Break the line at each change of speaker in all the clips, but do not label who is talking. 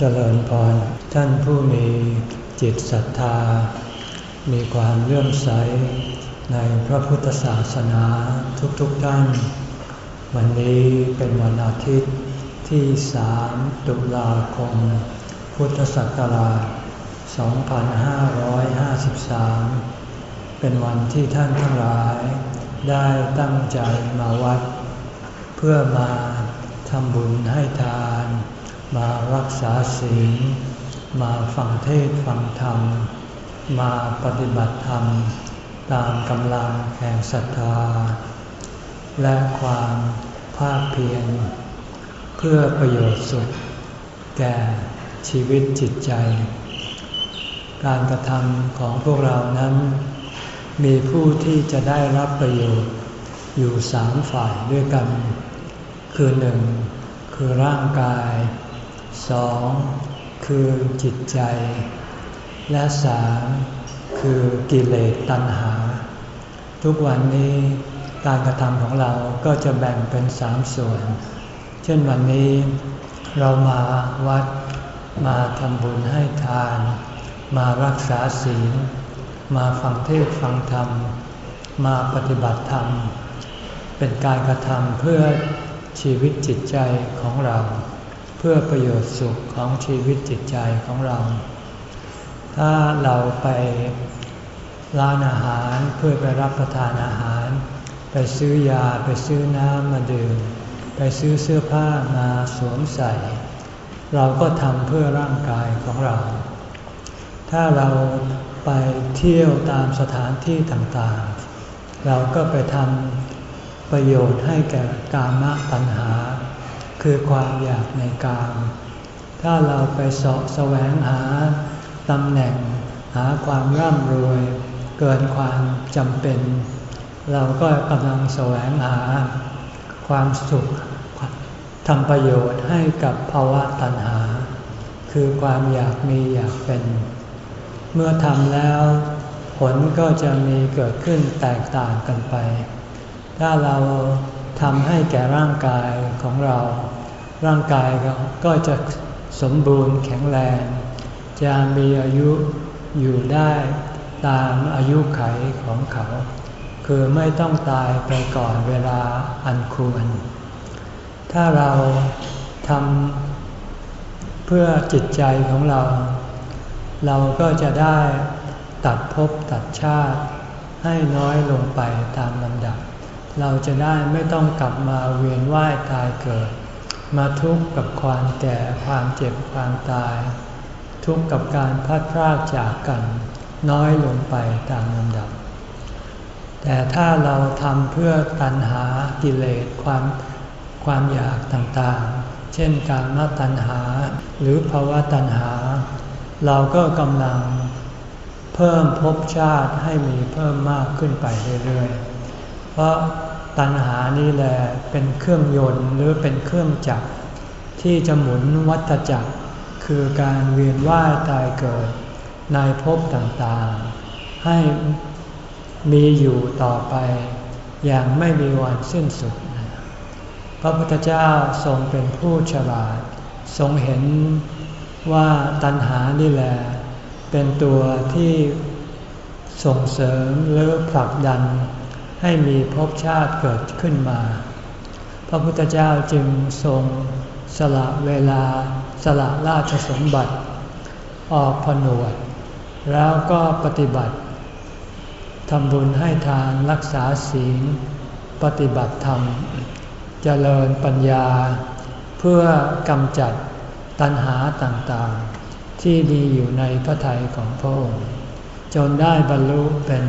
เจริญพรท่านผู้มีจิตศรัทธา มีความเลื่อมใสในพระพุทธศาสนาทุกๆทท่าน วันนี้เป็นวันอาทิตย์ที่สามตุลาคม พุทธศักราช 2553 เป็นวันที่ท่านทั้งหลาย ได้ตั้งใจมาวัด เพื่อมาทำบุญให้ทาน มารักษาศีล มาฟังเทศฟังธรรม มาปฏิบัติธรรม ตามกำลังแห่งศรัทธา และความภาคเพียรเพื่อประโยชน์สุข แก่ชีวิตจิตใจ การกระทำของพวกเรานั้น มีผู้ที่จะได้รับประโยชน์อยู่สามฝ่ายด้วยกัน คือหนึ่งคือร่างกาย สองคือจิตใจ และสามคือกิเลสตัณหา ทุกวันนี้การกระทำของเราก็จะแบ่งเป็นสามส่วน เช่นวันนี้เรามาวัดมาทำบุญให้ทาน มารักษาศีล มาฟังเทศฟังธรรม มาปฏิบัติธรรม เป็นการกระทำเพื่อชีวิตจิตใจของเรา เพื่อประโยชน์สุขของชีวิตจิตใจของเรา ถ้าเราไปร้านอาหารเพื่อไปรับประทานอาหาร ไปซื้อยาไปซื้อน้ำมาดื่ม ไปซื้อเสื้อผ้ามาสวมใส่ เราก็ทำเพื่อร่างกายของเรา ถ้าเราไปเที่ยวตามสถานที่ต่างๆ เราก็ไปทำประโยชน์ให้แก่กามตัณหา คือความอยากในกาม ถ้าเราไปสาะแสวงหาตำแหน่ง หาความร่ำรวย เกินความจำเป็น เราก็กำลังแสวงหา ความสุขทำประโยชน์ให้กับภาวะตัณหา คือความอยากมีอยากเป็น เมื่อทำแล้ว ผลก็จะมีเกิดขึ้นแตกต่างกันไป ถ้าเรา ทำให้แก่ร่างกายของเรา ร่างกายก็จะสมบูรณ์แข็งแรง จะมีอายุอยู่ได้ตามอายุไขของเขา คือไม่ต้องตายไปก่อนเวลาอันควร ถ้าเราทำเพื่อจิตใจของเรา เราก็จะได้ตัดภพตัดชาติให้น้อยลงไปตามลำดับ เราจะได้ไม่ต้องกลับมาเวียนว่ายตายเกิด มาทุกข์กับความแก่ความเจ็บความตาย ทุกข์กับการพัดพรากจากกัน น้อยลงไปตามลำดับ แต่ถ้าเราทำเพื่อตัณหากิเลสความความอยากต่างๆ เช่นการมาตัณหาหรือภาวะตัณหา เราก็กำลังเพิ่มภพชาติให้มีเพิ่มมากขึ้นไปเรื่อยๆ เพราะ ตัณหานี่แหละเป็นเครื่องยนต์หรือเป็นเครื่องจักร ที่จะหมุนวัฏจักร คือการเวียนว่ายตายเกิด ในภพต่างๆ ให้มีอยู่ต่อไป อย่างไม่มีวันสิ้นสุด พระพุทธเจ้าทรงเป็นผู้ฉลาด ทรงเห็นว่าตัณหานี่แหละเป็นตัวที่ส่งเสริมหรือผลักดัน ให้มีภพชาติเกิดขึ้นมา พระพุทธเจ้าจึงทรงสละเวลาสละราชสมบัติ ออกผนวด แล้วก็ปฏิบัติทำบุญให้ทานรักษาศีล ปฏิบัติธรรม เจริญปัญญา เพื่อกำจัดตัณหาต่างๆ ที่มีอยู่ในพระทัยของพระองค์ จนได้บรรลุเป็น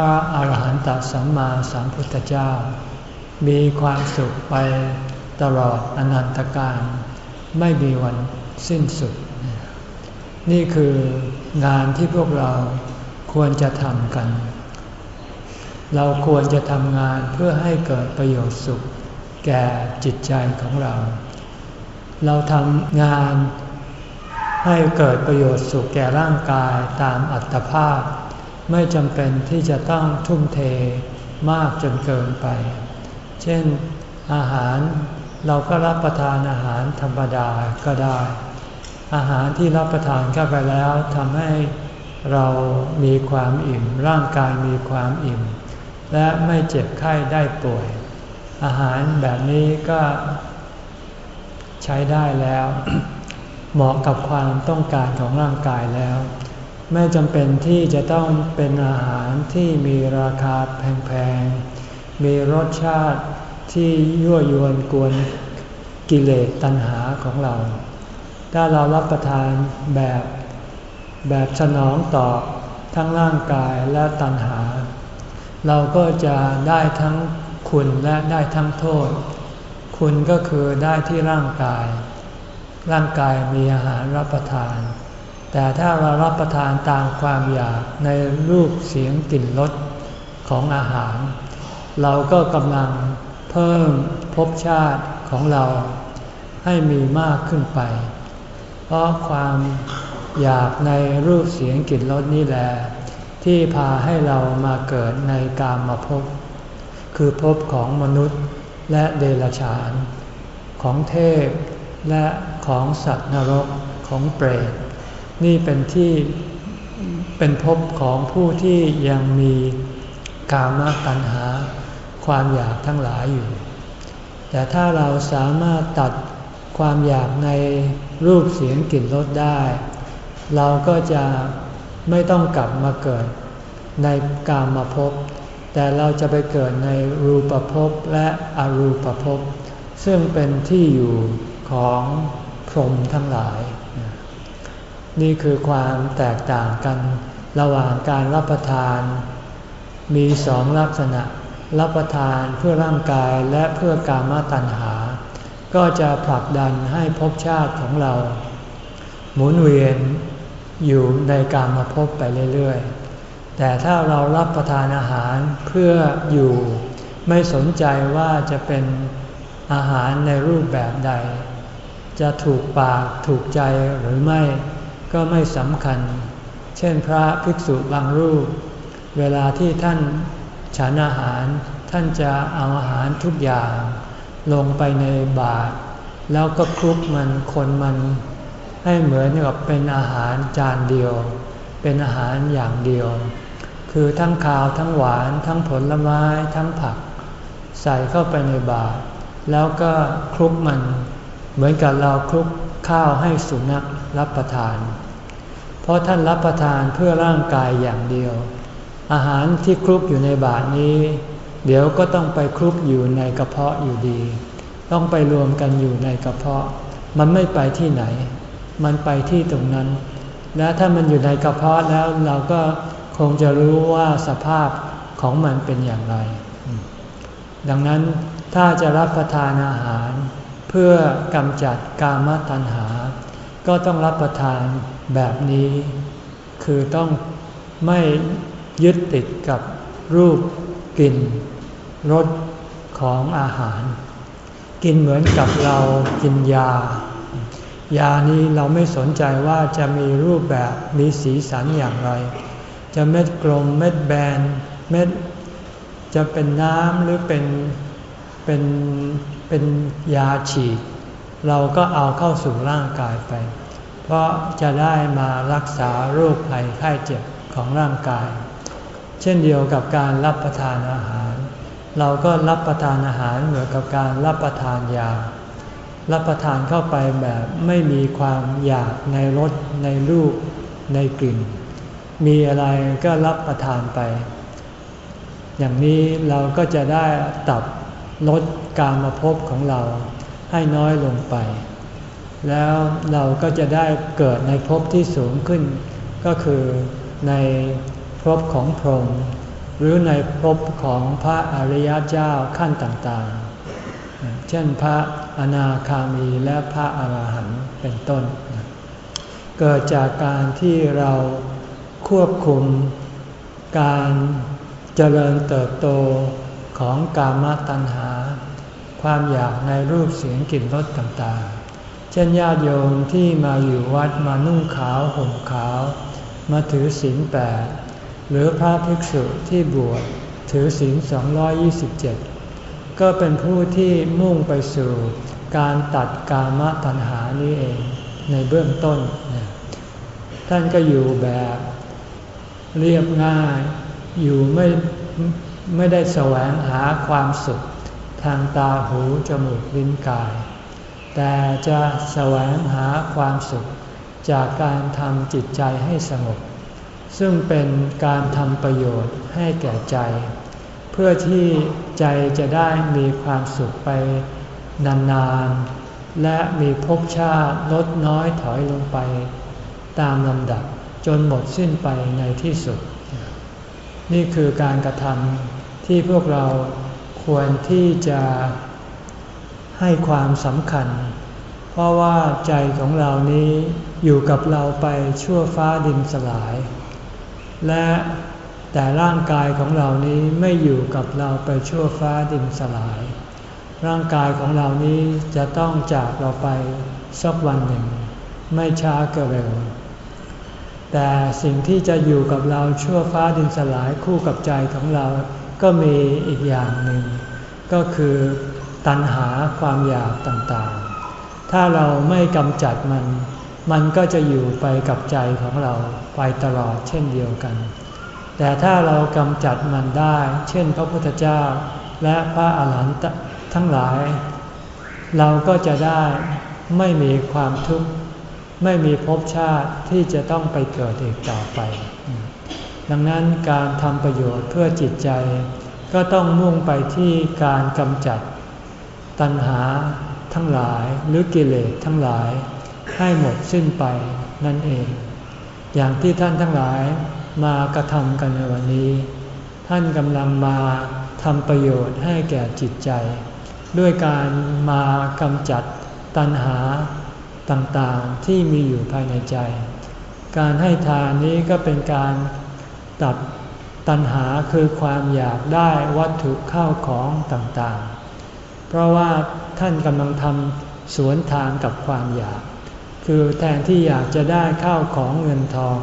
พระอาหารหันตสัมมาสัมพุทธเจ้า มีความสุขไปตลอดอนันตการ ไม่มีวันสิ้นสุด นี่คืองานที่พวกเราควรจะทำกัน เราควรจะทำงานเพื่อให้เกิดประโยชน์สุข แก่จิตใจของเรา เราทำงานให้เกิดประโยชน์สุขแก่ร่างกายตามอัตภาพ ไม่จำเป็นที่จะต้องทุ่มเทมากจนเกินไป เช่นอาหารเราก็รับประทานอาหารธรรมดาก็ได้ อาหารที่รับประทานเข้าไปแล้วทำให้เรามีความอิ่ม ร่างกายมีความอิ่ม และไม่เจ็บไข้ได้ป่วย อาหารแบบนี้ก็ใช้ได้แล้ว เหมาะกับความต้องการของร่างกายแล้ว ไม่จำเป็นที่จะต้องเป็นอาหารที่มีราคาแพงๆ มีรสชาติที่ยั่วยวนกวนกิเลสตัณหาของเรา ถ้าเรารับประทานแบบแบบสนองตอบทั้งร่างกายและตัณหา เราก็จะได้ทั้งคุณและได้ทั้งโทษ คุณก็คือได้ที่ร่างกาย ร่างกายมีอาหารรับประทาน แต่ถ้าเรารับประทานตามความอยากในรูปเสียงกลิ่นรสของอาหาร เราก็กำลังเพิ่มภพชาติของเราให้มีมากขึ้นไป เพราะความอยากในรูปเสียงกลิ่นรสนี่แหละที่พาให้เรามาเกิดในกามมาพบ คือภพของมนุษย์และเดรัจฉาน ของเทพและของสัตว์นรกของเปรต นี่เป็นที่เป็นภพของผู้ที่ยังมีกามตัณหา ความอยากทั้งหลายอยู่ แต่ถ้าเราสามารถตัดความอยากในรูปเสียงกลิ่นรสได้ เราก็จะไม่ต้องกลับมาเกิดในกามมาพบแต่เราจะไปเกิดในรูปภพและอรูปภพซึ่งเป็นที่อยู่ของพรหมทั้งหลาย นี่คือความแตกต่างกันระหว่างการรับประทาน มีสองลักษณะ รับประทานเพื่อร่างกายและเพื่อกามตัณหา ก็จะผลักดันให้ภพชาติของเรา หมุนเวียนอยู่ในการมาพบไปเรื่อยๆ แต่ถ้าเรารับประทานอาหารเพื่ออยู่ ไม่สนใจว่าจะเป็นอาหารในรูปแบบใด จะถูกปากถูกใจหรือไม่ ก็ไม่สำคัญ เช่นพระภิกษุบางรูป เวลาที่ท่านฉันอาหารท่านจะเอาอาหารทุกอย่าง ลงไปในบาตรแล้วก็คลุกมันคนมันให้เหมือนกับเป็นอาหารจานเดียว เป็นอาหารอย่างเดียว คือทั้งขาวทั้งหวานทั้งผลไม้ทั้งผัก ใส่เข้าไปในบาตรแล้วก็คลุกมัน เหมือนกับเราคลุกข้าวให้สุนัข รับประทาน เพราะท่านรับประทานเพื่อร่างกายอย่างเดียว อาหารที่คลุกอยู่ในบาตรนี้ เดี๋ยวก็ต้องไปคลุกอยู่ในกระเพาะอยู่ดี ต้องไปรวมกันอยู่ในกระเพาะ มันไม่ไปที่ไหน มันไปที่ตรงนั้น และถ้ามันอยู่ในกระเพาะแล้วเราก็คงจะรู้ว่าสภาพของมันเป็นอย่างไร ดังนั้นถ้าจะรับประทานอาหาร เพื่อกำจัดกามตัณหา ก็ต้องรับประทานแบบนี้ คือต้องไม่ยึดติดกับรูปกลิ่นรสของอาหาร กินเหมือนกับเรากินยา ยานี้เราไม่สนใจว่าจะมีรูปแบบมีสีสันอย่างไร จะเม็ดกลมเม็ดแบนเม็ดจะเป็นน้ำหรือเป็นเป็นเป็นยาฉีด เราก็เอาเข้าสู่ร่างกายไป เพราะจะได้มารักษาโรคภัยไข้เจ็บของร่างกาย เช่นเดียวกับการรับประทานอาหาร เราก็รับประทานอาหารเหมือนกับการรับประทานยา รับประทานเข้าไปแบบไม่มีความอยากในรสในรูป ในกลิ่น มีอะไรก็รับประทานไป อย่างนี้เราก็จะได้ตับลดการมาพบของเรา ให้น้อยลงไป แล้วเราก็จะได้เกิดในภพที่สูงขึ้น ก็คือในภพของพรหมหรือในภพของพระอริยเจ้าขั้นต่างๆ เช่นพระอนาคามีและพระอาหารหันต์เป็นต้น เกิดจากการที่เราควบคุมการเจริญเติบโตของกามตัณหา ความอยากในรูปเสียงกลิ่นรสต่างๆ เช่นญาติโยมที่มาอยู่วัดมานุ่งขาวห่มขาว มาถือศีลแปดหรือพระภิกษุที่บวชถือศีล227 ก็เป็นผู้ที่มุ่งไปสู่การตัดกามตัณหานี้เองในเบื้องต้น ท่านก็อยู่แบบเรียบง่าย อยู่ไม่ไม่ได้แสวงหาความสุข ทางตาหูจมูกลิ้นกาย แต่จะแสวงหาความสุขจากการทำจิตใจให้สงบ ซึ่งเป็นการทำประโยชน์ให้แก่ใจ เพื่อที่ใจจะได้มีความสุขไปนานๆ และมีภพชาติลดน้อยถอยลงไป ตามลำดับจนหมดสิ้นไปในที่สุด นี่คือการกระทำที่พวกเรา ควรที่จะให้ความสำคัญ เพราะว่าใจของเรานี้อยู่กับเราไปชั่วฟ้าดินสลาย และแต่ร่างกายของเรานี้ไม่อยู่กับเราไปชั่วฟ้าดินสลาย ร่างกายของเรานี้จะต้องจากเราไปสักวันหนึ่ง ไม่ช้าก็เร็ว แต่สิ่งที่จะอยู่กับเราชั่วฟ้าดินสลายคู่กับใจของเรา ก็มีอีกอย่างหนึ่ง ก็คือตัณหาความอยากต่างๆ ถ้าเราไม่กำจัดมัน มันก็จะอยู่ไปกับใจของเราไปตลอดเช่นเดียวกัน แต่ถ้าเรากำจัดมันได้ เช่น พระพุทธเจ้า และพระอาหารหันต์ทั้งหลาย เราก็จะได้ไม่มีความทุกข์ไม่มีภพชาติที่จะต้องไปเกิดอีกต่อไป ดังนั้นการทำประโยชน์เพื่อจิตใจ ก็ต้องมุ่งไปที่การกำจัด ตัณหาทั้งหลายหรือกิเลสทั้งหลาย ให้หมดสิ้นไปนั่นเอง อย่างที่ท่านทั้งหลายมากระทำกันในวันนี้ ท่านกำลังมาทำประโยชน์ให้แก่จิตใจ ด้วยการมากำจัดตัณหาต่างๆที่มีอยู่ภายในใจ การให้ทานนี้ก็เป็นการ ตัดตัณหาคือความอยากได้วัตถุข้าวของต่างๆ เพราะว่าท่านกำลังทำสวนทางกับความอยาก คือแทนที่อยากจะได้ข้าวของเงินทอง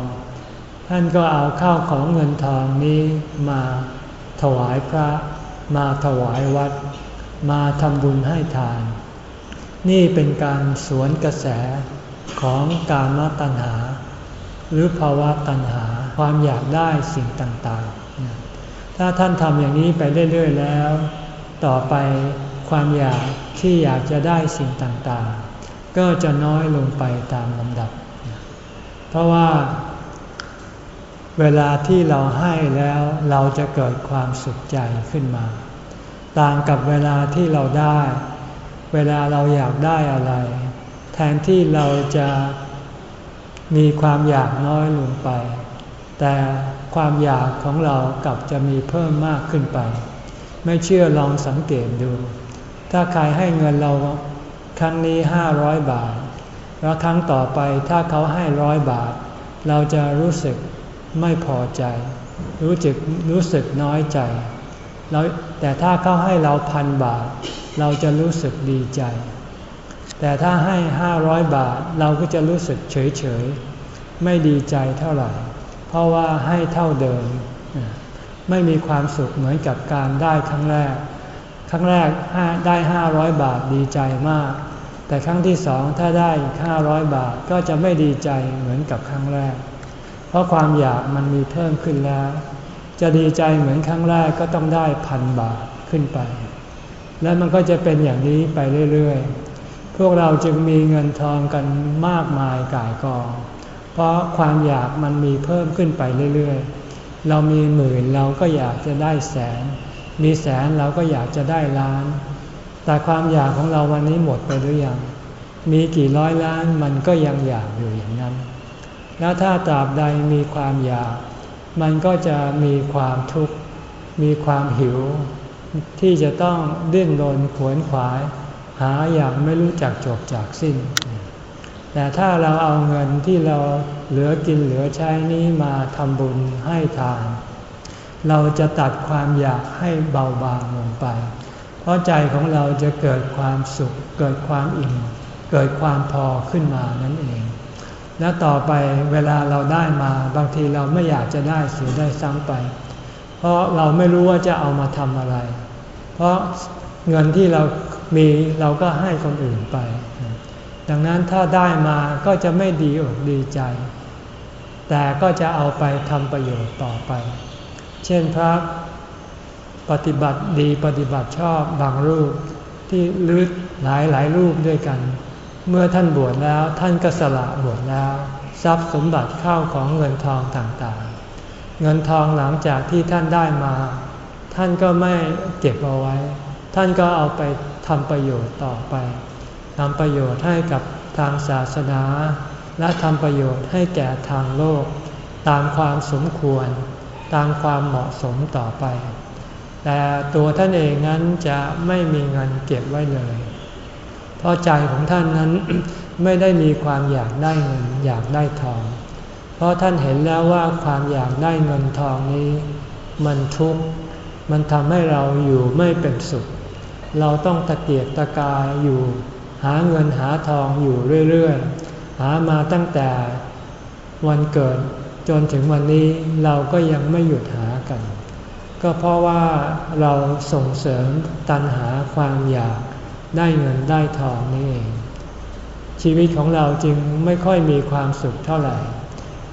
ท่านก็เอาข้าวของเงินทองนี้มาถวายพระ มาถวายวัด มาทำบุญให้ทาน นี่เป็นการสวนกระแสของกามตัณหา หรือภาวะตัณหา ความอยากได้สิ่งต่างๆ ถ้าท่านทำอย่างนี้ไปเรื่อยๆแล้ว ต่อไปความอยากที่อยากจะได้สิ่งต่างๆ ก็จะน้อยลงไปตามลำดับ เพราะว่า เวลาที่เราให้แล้วเราจะเกิดความสุขใจขึ้นมา ต่างกับเวลาที่เราได้ เวลาเราอยากได้อะไร แทนที่เราจะมีความอยากน้อยลงไป แต่ความอยากของเรากลับจะมีเพิ่มมากขึ้นไป ไม่เชื่อลองสังเกตดู ถ้าใครให้เงินเราครั้งนี้ห้าร้อยบาท แล้วครั้งต่อไปถ้าเขาให้ร้อยบาท เราจะรู้สึกไม่พอใจ รู้สึกรู้สึกน้อยใจแล้วแต่ถ้าเขาให้เราพันบาท เราจะรู้สึกดีใจ แต่ถ้าให้ห้าร้อยบาทเราก็จะรู้สึกเฉยเฉยไม่ดีใจเท่าไหร่ เพราะว่าให้เท่าเดิม ไม่มีความสุขเหมือนกับการได้ครั้งแรก ครั้งแรกได้ห้าร้อยบาทดีใจมาก แต่ครั้งที่สองถ้าได้ห้าร้อยบาทก็จะไม่ดีใจเหมือนกับครั้งแรก เพราะความอยากมันมีเพิ่มขึ้นแล้ว จะดีใจเหมือนครั้งแรกก็ต้องได้พันบาทขึ้นไป และมันก็จะเป็นอย่างนี้ไปเรื่อยๆ พวกเราจึงมีเงินทองกันมากมายก่ายกอง เพราะความอยากมันมีเพิ่มขึ้นไปเรื่อยๆ เรามีหมื่นเราก็อยากจะได้แสน มีแสนเราก็อยากจะได้ล้าน แต่ความอยากของเราวันนี้หมดไปหรือยัง มีกี่ร้อยล้านมันก็ยังอยากอยู่อย่างนั้น แล้วถ้าตราบใดมีความอยาก มันก็จะมีความทุกข์ มีความหิว ที่จะต้องดิ้นรนขวนขวาย หาอย่างไม่รู้จักจบจากสิ้น แต่ถ้าเราเอาเงินที่เราเหลือกินเหลือใช้นี้มาทำบุญให้ทาน เราจะตัดความอยากให้เบาบางลงไป เพราะใจของเราจะเกิดความสุข เกิดความอิ่ม เกิดความพอขึ้นมานั่นเอง และต่อไปเวลาเราได้มาบางทีเราไม่อยากจะได้เสียได้ซ้ำไป เพราะเราไม่รู้ว่าจะเอามาทำอะไร เพราะเงินที่เรามีเราก็ให้คนอื่นไป ดังนั้นถ้าได้มาก็จะไม่ดีอกดีใจ แต่ก็จะเอาไปทำประโยชน์ต่อไป เช่นพระปฏิบัติดีปฏิบัติชอบบางรูปที่ลึกหลายหลายรูปด้วยกัน เมื่อท่านบวชแล้วท่านก็สละบวชแล้ว ทรัพย์สมบัติเข้าของเงินทองต่างๆ เงินทองหลังจากที่ท่านได้มา ท่านก็ไม่เก็บเอาไว้ ท่านก็เอาไปทำประโยชน์ต่อไป ทำประโยชน์ให้กับทางศาสนา และทำประโยชน์ให้แก่ทางโลก ตามความสมควร ตามความเหมาะสมต่อไป แต่ตัวท่านเองนั้นจะไม่มีเงินเก็บไว้เลย เพราะใจของท่านนั้นไม่ได้มีความอยากได้เงินอยากได้ทอง เพราะท่านเห็นแล้วว่าความอยากได้เงินทองนี้ มันทุกข์มันทำให้เราอยู่ไม่เป็นสุข เราต้องตะเกียกตะกายอยู่ หาเงินหาทองอยู่เรื่อยๆ หามาตั้งแต่วันเกิดจนถึงวันนี้เราก็ยังไม่หยุดหากัน ก็เพราะว่าเราส่งเสริมตันหาความอยากได้เงินได้ทองนี่เอง ชีวิตของเราจึงไม่ค่อยมีความสุขเท่าไหร่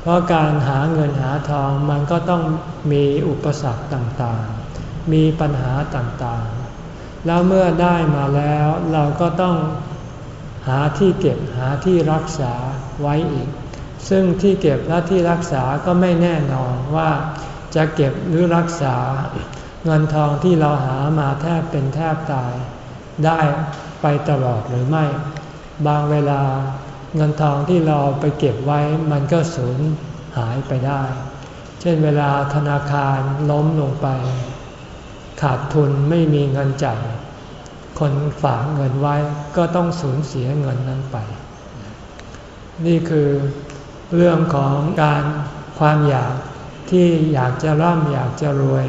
เพราะการหาเงินหาทองมันก็ต้องมีอุปสรรคต่างๆ มีปัญหาต่างๆ แล้วเมื่อได้มาแล้วเราก็ต้อง หาที่เก็บหาที่รักษาไว้อีก ซึ่งที่เก็บและที่รักษาก็ไม่แน่นอนว่าจะเก็บหรือรักษา เงินทองที่เราหามาแทบเป็นแทบตาย ได้ไปตลอดหรือไม่ บางเวลาเงินทองที่เราไปเก็บไว้มันก็สูญหายไปได้ เช่นเวลาธนาคารล้มลงไป ขาดทุนไม่มีเงินจ่าย คนฝากเงินไว้ก็ต้องสูญเสียเงินนั้นไป นี่คือเรื่องของการความอยากที่อยากจะร่ำอยากจะรวย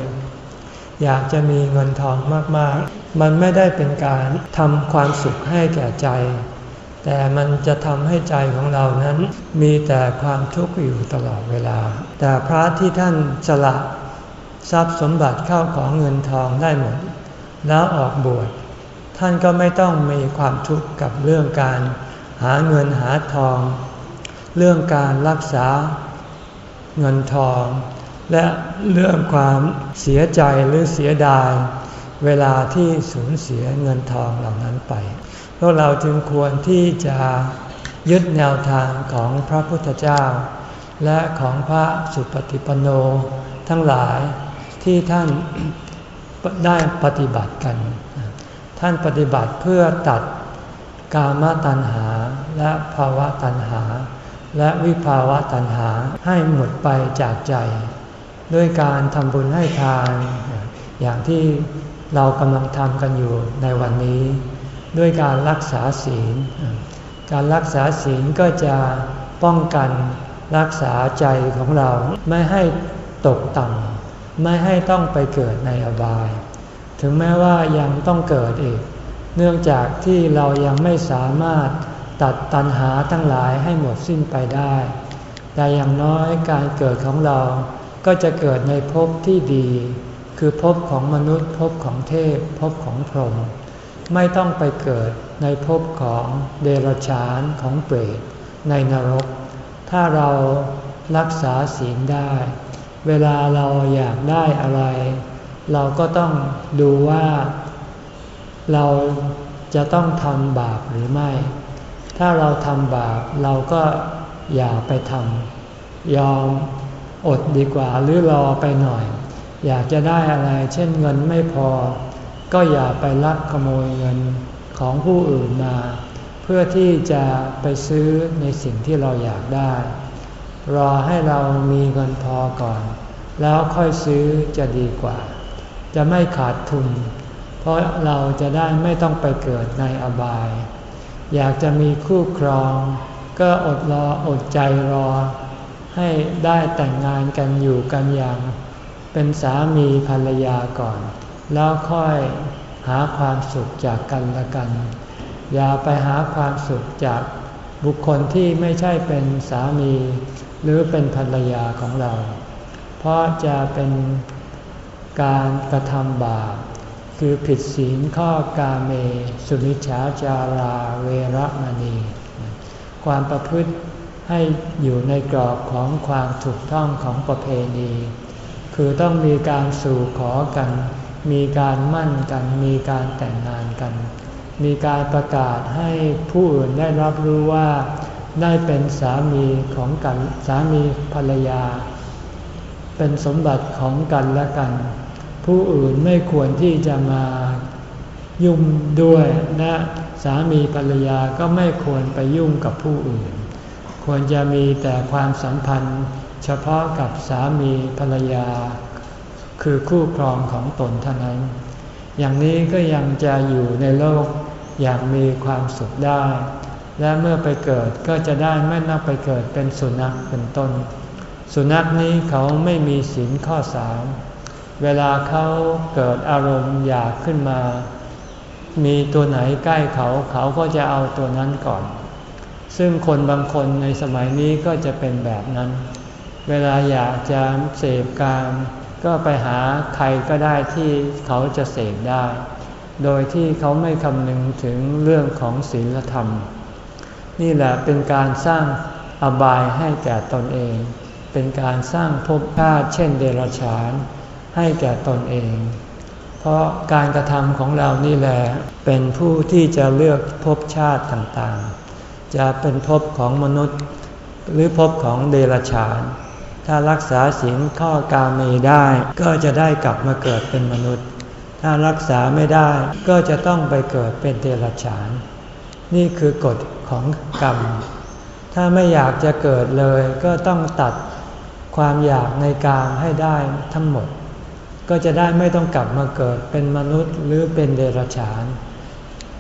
อยากจะมีเงินทองมากๆ มันไม่ได้เป็นการทำความสุขให้แก่ใจ แต่มันจะทำให้ใจของเรานั้น มีแต่ความทุกข์อยู่ตลอดเวลา แต่พระที่ท่านสละทรัพย์สมบัติเข้าของเงินทองได้หมด แล้วออกบวช ท่านก็ไม่ต้องมีความทุกข์กับเรื่องการหาเงินหาทอง เรื่องการรักษาเงินทอง และเรื่องความเสียใจหรือเสียดาย เวลาที่สูญเสียเงินทองเหล่านั้นไป พวกเราจึงควรที่จะยึดแนวทางของพระพุทธเจ้า และของพระสุปฏิปันโนทั้งหลายที่ท่านได้ปฏิบัติกัน ท่านปฏิบัติเพื่อตัดกามตัณหาและภาวะตัณหา และวิภาวะตัณหาให้หมดไปจากใจ ด้วยการทำบุญให้ทาน อย่างที่เรากำลังทำกันอยู่ในวันนี้ ด้วยการรักษาศีล การรักษาศีลก็จะป้องกันรักษาใจของเราไม่ให้ตกต่ำไม่ให้ต้องไปเกิดในอบาย ถึงแม้ว่ายังต้องเกิดอีก เนื่องจากที่เรายังไม่สามารถตัดตัณหาทั้งหลายให้หมดสิ้นไปได้ แต่อย่างน้อยการเกิดของเราก็จะเกิดในภพที่ดี คือภพของมนุษย์ภพของเทพภพของพรหมไม่ต้องไปเกิดในภพของเดรัจฉานของเปรตในนรก ถ้าเรารักษาศีลได้ เวลาเราอยากได้อะไร เราก็ต้องดูว่าเราจะต้องทำบาปหรือไม่ ถ้าเราทำบาปเราก็อย่าไปทำยอมอดดีกว่าหรือรอไปหน่อย อยากจะได้อะไร เช่นเงินไม่พอ ก็อย่าไปลักขโมยเงินของผู้อื่นมา เพื่อที่จะไปซื้อในสิ่งที่เราอยากได้ รอให้เรามีเงินพอก่อน แล้วค่อยซื้อจะดีกว่า จะไม่ขาดทุน เพราะเราจะได้ไม่ต้องไปเกิดในอบาย อยากจะมีคู่ครอง ก็อดรออดใจรอ ให้ได้แต่งงานกันอยู่กันอย่าง เป็นสามีภรรยาก่อน แล้วค่อยหาความสุขจากกันละกัน อย่าไปหาความสุขจากบุคคลที่ไม่ใช่เป็นสามี หรือเป็นภรรยาของเรา เพราะจะเป็น การกระทำบาปคือผิดศีลข้อกาเม สุนิชาจาราเวรมณี ความประพฤติให้อยู่ในกรอบของความถูกต้องของประเพณี คือต้องมีการสู่ขอกัน มีการมั่นกัน มีการแต่งงานกัน มีการประกาศให้ผู้อื่นได้รับรู้ว่า ได้เป็นสามีของกันสามีภรรยา เป็นสมบัติของกันและกัน ผู้อื่นไม่ควรที่จะมายุ่งด้วยนะสามีภรรยาก็ไม่ควรไปยุ่งกับผู้อื่น ควรจะมีแต่ความสัมพันธ์ เฉพาะกับสามีภรรยา คือคู่ครองของตนเท่านั้น อย่างนี้ก็ยังจะอยู่ในโลกอย่างมีความสุขได้ และเมื่อไปเกิดก็จะได้ไม่ต้องไปเกิดเป็นสุนัขเป็นต้น สุนัขนี้เขาไม่มีศีลข้อสาม เวลาเขาเกิดอารมณ์อยากขึ้นมา มีตัวไหนใกล้เขาเขาก็จะเอาตัวนั้นก่อน ซึ่งคนบางคนในสมัยนี้ก็จะเป็นแบบนั้น เวลาอยากจะเสพการก็ไปหาใครก็ได้ที่เขาจะเสพได้ โดยที่เขาไม่คำนึงถึงเรื่องของศีลธรรม นี่แหละเป็นการสร้างอบายให้แก่ตนเอง เป็นการสร้างภพชาติเช่นเดรัจฉาน ให้แก่ตนเอง เพราะการกระทำของเรานี่แหละเป็นผู้ที่จะเลือกภพชาติต่างๆ จะเป็นภพของมนุษย์ หรือภพของเดรัจฉาน ถ้ารักษาศีลข้อกาเมได้ก็จะได้กลับมาเกิดเป็นมนุษย์ ถ้ารักษาไม่ได้ก็จะต้องไปเกิดเป็นเดรัจฉาน นี่คือกฎของกรรม ถ้าไม่อยากจะเกิดเลยก็ต้องตัดความอยากในกามให้ได้ทั้งหมด ก็จะได้ไม่ต้องกลับมาเกิดเป็นมนุษย์หรือเป็นเดรัจฉาน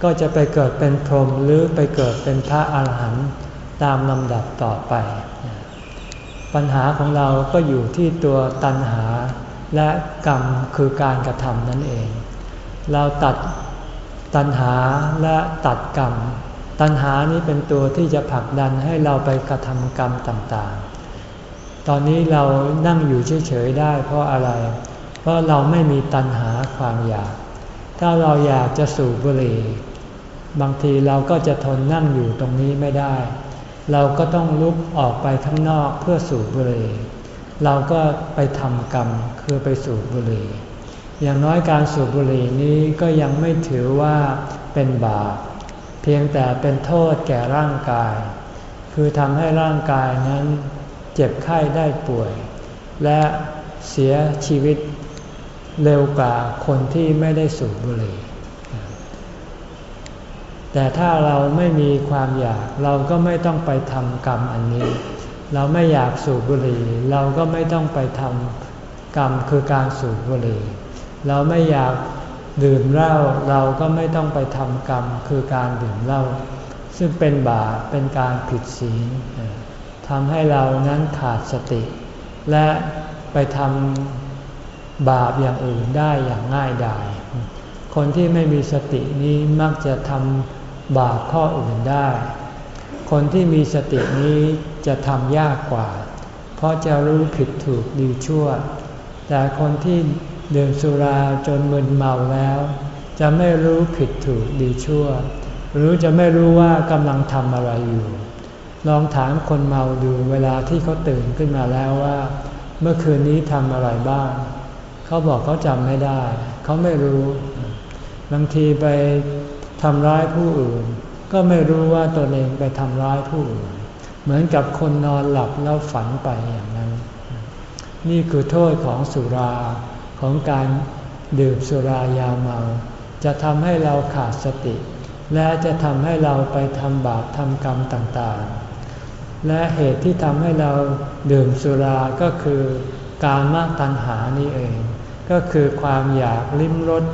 ก็จะไปเกิดเป็นพรหมหรือไปเกิดเป็นพระอาหารหันต์ตามลำดับต่อไป ปัญหาของเราก็อยู่ที่ตัวตัณหาและกรรมคือการกระทำนั่นเอง เราตัดตัณหาและตัดกรรม ตัณหานี้เป็นตัวที่จะผลักดันให้เราไปกระทำกรรมต่างๆ ตอนนี้เรานั่งอยู่เฉยๆได้เพราะอะไรเเพราะเราไม่มีตัณหาความอยาก ถ้าเราอยากจะสูบบุหรี่ บางทีเราก็จะทนนั่งอยู่ตรงนี้ไม่ได้ เราก็ต้องลุกออกไปข้างนอกเพื่อสูบบุหรี่ เราก็ไปทำกรรมคือไปสูบบุหรี่ อย่างน้อยการสูบบุหรี่นี้ก็ยังไม่ถือว่าเป็นบาป เพียงแต่เป็นโทษแก่ร่างกาย คือทำให้ร่างกายนั้นเจ็บไข้ได้ป่วย และเสียชีวิต เร็วกว่าคนที่ไม่ได้สูบบุหรี่ แต่ถ้าเราไม่มีความอยากเราก็ไม่ต้องไปทำกรรมอันนี้ เราไม่อยากสูบบุหรี่ เราก็ไม่ต้องไปทำกรรมคือการสูบบุหรี่ เราไม่อยากดื่มเหล้าเราก็ไม่ต้องไปทำกรรมคือการดื่มเหล้าซึ่งเป็นบาปเป็นการผิดศีลทำให้เรานั้นขาดสติ และไปทำ บาปอย่างอื่นได้อย่างง่ายดาย คนที่ไม่มีสตินี้มักจะทำบาปข้ออื่นได้ คนที่มีสตินี้จะทำยากกว่า เพราะจะรู้ผิดถูกดีชั่ว แต่คนที่ดื่มสุราจนมึนเมาแล้ว จะไม่รู้ผิดถูกดีชั่ว หรือจะไม่รู้ว่ากำลังทำอะไรอยู่ ลองถามคนเมาดูเวลาที่เขาตื่นขึ้นมาแล้วว่า เมื่อคืนนี้ทำอะไรบ้าง เขาบอกเขาจำไม่ได้ เขาไม่รู้ บางทีไปทำร้ายผู้อื่น ก็ไม่รู้ว่าตนเองไปทำร้ายผู้อื่น เหมือนกับคนนอนหลับแล้วฝันไปอย่างนั้น นี่คือโทษของสุราของการดื่มสุรายาเมา จะทำให้เราขาดสติ และจะทำให้เราไปทำบาปทำกรรมต่างๆ และเหตุที่ทำให้เราดื่มสุราก็คือการมาตัณหานี่เอง ก็คือความอยากลิ้มรส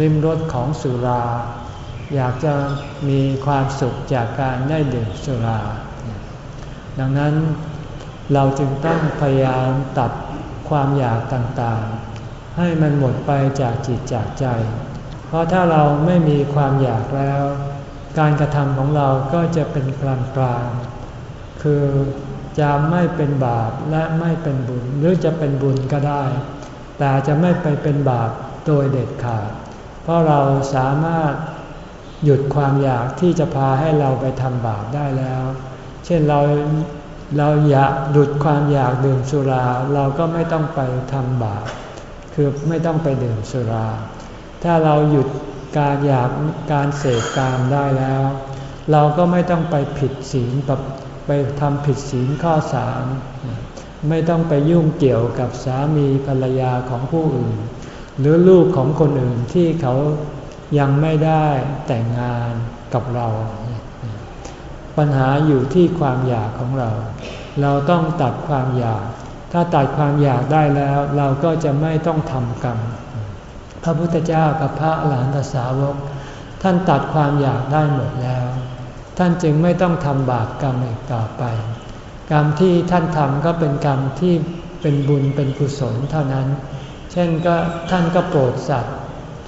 ลิ้มรสของสุรา อยากจะมีความสุขจากการได้ดื่มสุรา ดังนั้นเราจึงต้องพยายามตัดความอยากต่างๆ ให้มันหมดไปจากจิตจากใจ เพราะถ้าเราไม่มีความอยากแล้ว การกระทำของเราก็จะเป็นกลางกลางคือจะไม่เป็นบาปและไม่เป็นบุญหรือจะเป็นบุญก็ได้ แต่จะไม่ไปเป็นบาปโดยเด็ดขาด เพราะเราสามารถหยุดความอยากที่จะพาให้เราไปทำบาปได้แล้ว เช่นเราเราอยากหยุดความอยากดื่มสุรา เราก็ไม่ต้องไปทำบาป คือไม่ต้องไปดื่มสุรา ถ้าเราหยุดการอยากการเสพกามได้แล้ว เราก็ไม่ต้องไปผิดศีลไปทำผิดศีลข้อสาม ไม่ต้องไปยุ่งเกี่ยวกับสามีภรรยาของผู้อื่น หรือลูกของคนอื่นที่เขายังไม่ได้แต่งงานกับเรา ปัญหาอยู่ที่ความอยากของเรา เราต้องตัดความอยาก ถ้าตัดความอยากได้แล้ว เราก็จะไม่ต้องทำกรรม พระพุทธเจ้ากับพระหลานตสาวก ท่านตัดความอยากได้หมดแล้ว ท่านจึงไม่ต้องทำบาปกรรมอีกต่อไป กรรมที่ท่านทำก็เป็นกรรมที่เป็นบุญเป็นกุศลเท่านั้น เช่นก็ท่านก็โปรดสัตว์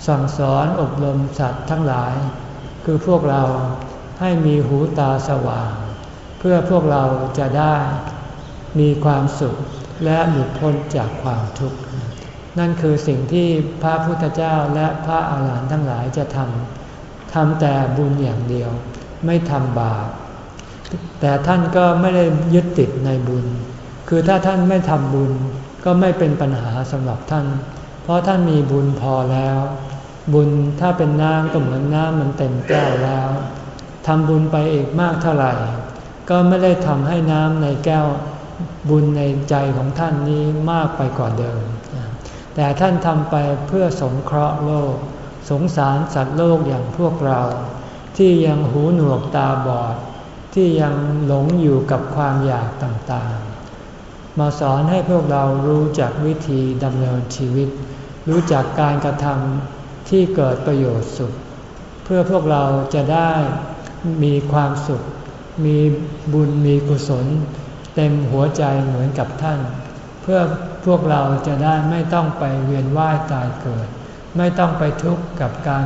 สั่งสอนอบรมสัตว์ทั้งหลาย คือพวกเราให้มีหูตาสว่าง เพื่อพวกเราจะได้มีความสุขและหลุดพ้นจากความทุกข์ นั่นคือสิ่งที่พระพุทธเจ้าและพระอาหารหันต์ทั้งหลายจะทำทำแต่บุญอย่างเดียว ไม่ทำบาป แต่ท่านก็ไม่ได้ยึดติดในบุญ คือถ้าท่านไม่ทำบุญก็ไม่เป็นปัญหาสำหรับท่าน เพราะท่านมีบุญพอแล้ว บุญถ้าเป็นน้ำก็เหมือนน้ำมันเต็มแก้วแล้วทำบุญไปอีกมากเท่าไหร่ ก็ไม่ได้ทำให้น้ำในแก้วบุญในใจของท่านนี้มากไปกว่าเดิม แต่ท่านทำไปเพื่อสงเคราะห์โลก สงสารสัตว์โลกอย่างพวกเรา ที่ยังหูหนวกตาบอด ที่ยังหลงอยู่กับความอยากต่างๆ มาสอนให้พวกเรารู้จักวิธีดำเนินชีวิต รู้จักการกระทำที่เกิดประโยชน์สุข เพื่อพวกเราจะได้มีความสุข มีบุญมีกุศล เต็มหัวใจเหมือนกับท่าน เพื่อพวกเราจะได้ไม่ต้องไปเวียนว่ายตายเกิด ไม่ต้องไปทุกข์กับการ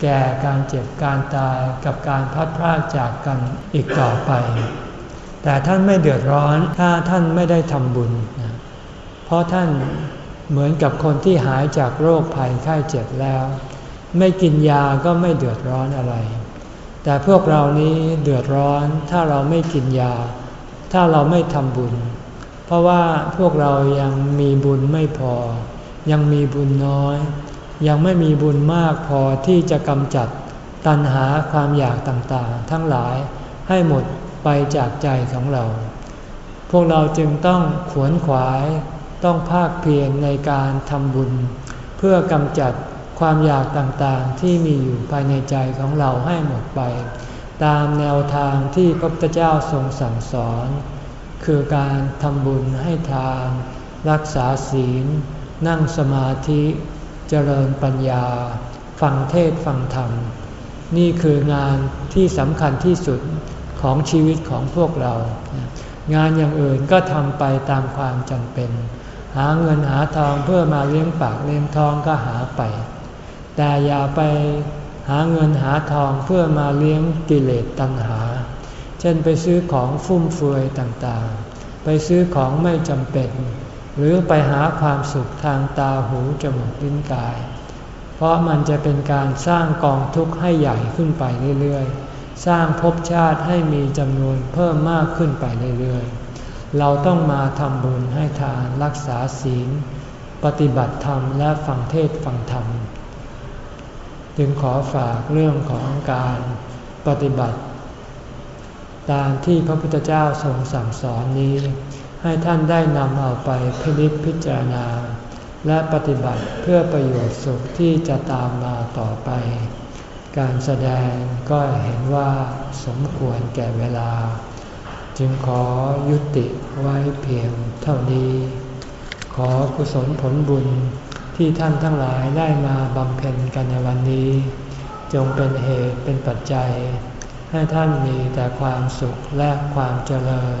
แก่การเจ็บการตายกับการพัดพรากจากกันอีกต่อไป แต่ท่านไม่เดือดร้อนถ้าท่านไม่ได้ทำบุญ เพราะท่านเหมือนกับคนที่หายจากโรคภัยไข้เจ็บแล้ว ไม่กินยาก็ไม่เดือดร้อนอะไร แต่พวกเรานี้เดือดร้อนถ้าเราไม่กินยา ถ้าเราไม่ทำบุญ เพราะว่าพวกเรายังมีบุญไม่พอ ยังมีบุญน้อย ยังไม่มีบุญมากพอที่จะกำจัดตัณหาความอยากต่างๆ ทั้งหลายให้หมดไปจากใจของเรา พวกเราจึงต้องขวนขวายต้องภาคเพียรในการทำบุญ เพื่อกำจัดความอยากต่างๆที่มีอยู่ภายในใจของเราให้หมดไป ตามแนวทางที่พระพุทธเจ้าทรงสั่งสอน คือการทำบุญให้ทานรักษาศีล นั่งสมาธิ เจริญปัญญา ฟังเทศฟังธรรม นี่คืองานที่สำคัญที่สุดของชีวิตของพวกเรา งานอย่างอื่นก็ทำไปตามความจำเป็น หาเงินหาทองเพื่อมาเลี้ยงปากเลี้ยงท้องก็หาไป แต่อย่าไปหาเงินหาทองเพื่อมาเลี้ยงกิเลสตัณหา เช่นไปซื้อของฟุ่มเฟือยต่างๆ ไปซื้อของไม่จำเป็น หรือไปหาความสุขทางตาหูจมูกลิ้นกาย เพราะมันจะเป็นการสร้างกองทุกข์ให้ใหญ่ขึ้นไปเรื่อยๆ สร้างภพชาติให้มีจำนวนเพิ่มมากขึ้นไปเรื่อยๆ เราต้องมาทำบุญให้ทานรักษาศีล ปฏิบัติธรรมและฟังเทศฟังธรรม จึงขอฝากเรื่องของการปฏิบัติ ตามที่พระพุทธเจ้าทรงสั่งสอนนี้ ให้ท่านได้นำเอาไปพิจิตพิจารณา และปฏิบัติเพื่อประโยชน์สุขที่จะตามมาต่อไป การแสดงก็เห็นว่าสมควรแก่เวลา จึงขอยุติไว้เพียงเท่านี้ ขอกุศลผลบุญที่ท่านทั้งหลายได้มาบำเพ็ญกันในวันนี้ จงเป็นเหตุเป็นปัจจัย ให้ท่านมีแต่ความสุขและความเจริญ